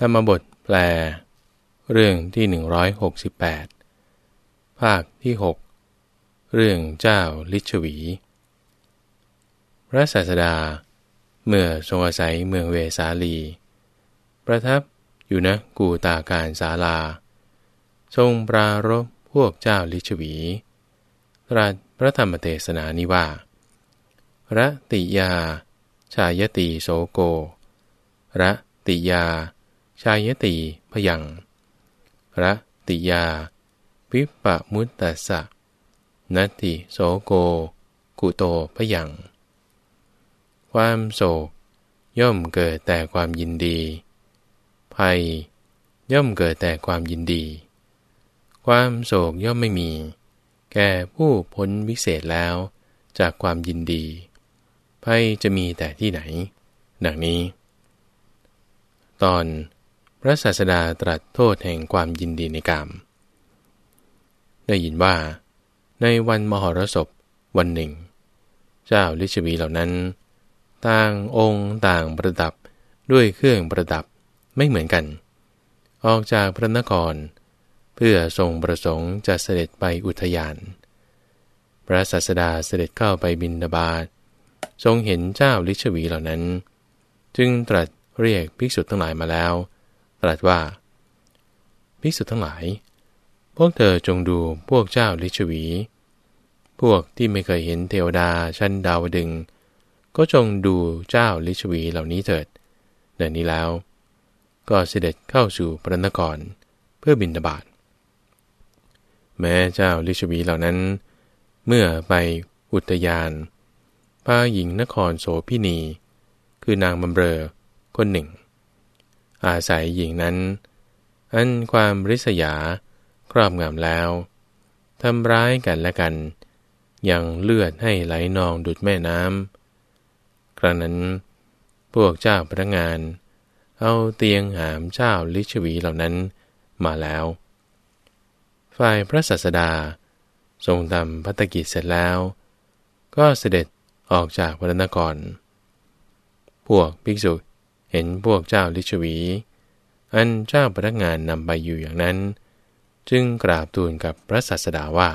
ธรรมบทแปล เรื่องที่ 168 ภาคที่ 6 เรื่องเจ้าลิชวี พระศาสดา เมื่อทรงอาศัยเมืองเวสาลี ประทับอยู่นะกูตาการศาลา ทรงปรารบพวกเจ้าลิชวี ตรัสพระธรรมเทศนานิว่า ระติยา ชายติโสโก ระติยา ชายติพยังระติยา วิปปมุตตะสะนัตติโสโก กุโตพยัง ความโศก ย่อมเกิดแต่ความยินดี ภัย ย่อมเกิดแต่ความยินดี ความโศกย่อมไม่มี แก่ผู้พ้นวิเศษแล้วจากความยินดี ภัยจะมีแต่ที่ไหน ดังนี้ ตอน ระศาสดาตรัสโทษแห่งความยินดีในกาม ได้ยินว่า ในวันมหรสพวันหนึ่ง เจ้าลิชวีเหล่านั้น ต่างองค์ต่างประดับด้วยเครื่องประดับไม่เหมือนกัน ออกจากพระนคร เพื่อทรงประสงค์จะเสด็จไปอุทยาน พระศาสดาเสด็จเข้าไปบินดาบาตทรงเห็นเจ้าลิชวีเหล่านั้น จึงตรัสเรียกภิกษุทั้งหลายมาแล้ว รัสว่าภิกษุทั้งหลาย พวกเธอจงดูพวกเจ้าลิชวี พวกที่ไม่เคยเห็นเทวดาชั้นดาวดึง ก็จงดูเจ้าลิชวีเหล่านี้เถิดเดินนี้แล้ว ก็เสด็จเข้าสู่พระนครเพื่อบินบาตแม้เจ้าลิชวีเหล่านั้น เมื่อไปอุทยานพาหญิงนครโสพินี คือนางบำเรอคนหนึ่ง อาศัยหญิงนั้น อันความริษยา ครอบงำแล้วทำร้ายกันและกัน ยังเลือดให้ไหลนองดุดแม่น้ำ ครั้งนั้น พวกเจ้าพนักงาน เอาเตียงหามเจ้าลิชวีเหล่านั้นมาแล้ว ฝ่ายพระสัสดา ทรงทำพัตกิจเสร็จแล้ว ก็เสด็จออกจากพระนคร พวกภิกษุ เห็นพวกเจ้าลิชวี อันเจ้าพนักงานนำไปอยู่อย่างนั้น จึงกราบทูลกับพระศาสดาว่า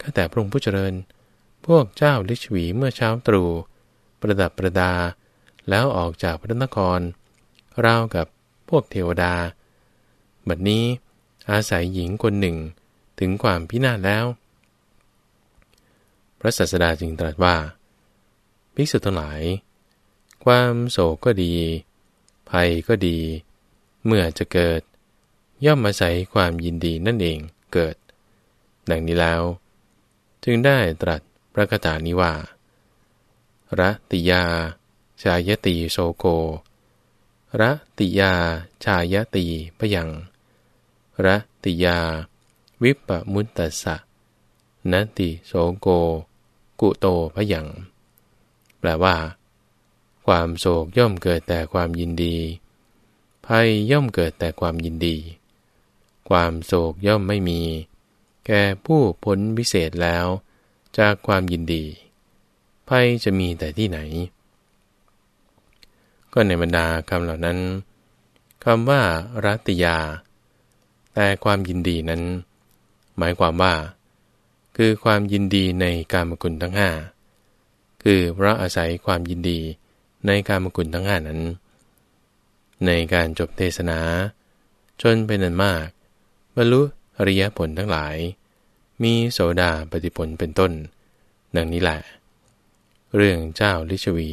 ข้าแต่พระองค์ผู้เจริญ พวกเจ้าลิชวีเมื่อเช้าตรู่ประดับประดา แล้วออกจากพระนครราวกับพวกเทวดา บัดนี้อาศัยหญิงคนหนึ่งถึงความพินาศแล้ว พระศาสดาจึงตรัสว่า ภิกษุทั้งหลาย ความโศกก็ดี ภัยก็ดี เมื่อจะเกิด ย่อมอาศัยความยินดีนั่นเองเกิด ดังนี้แล้ว จึงได้ตรัสพระคาถานี้ว่าระติยา ชายติโสโกระติยา ชายติพยังระติยา วิปปมุตตสะนติโสโก กุโตพยัง แปลว่า ความโศกย่อมเกิดแต่ความยินดี ภัยย่อมเกิดแต่ความยินดี ความโศกย่อมไม่มี แก่ผู้พ้นวิเศษแล้ว จากความยินดี ภัยจะมีแต่ที่ไหน ก็ในบรรดาคำเหล่านั้นคำว่ารัตยา แต่ความยินดีนั้น หมายความว่า คือความยินดีในการมกุลทั้งห้าคือเพราะอาศัยความยินดี ในการมกุลทั้งห้านั้น ในการจบเทศนาจนเป็นอันมาก บรรลุอริยผลทั้งหลาย มีโสดาปฏิผลเป็นต้น ดังนี้แหละ เรื่องเจ้าลิชวี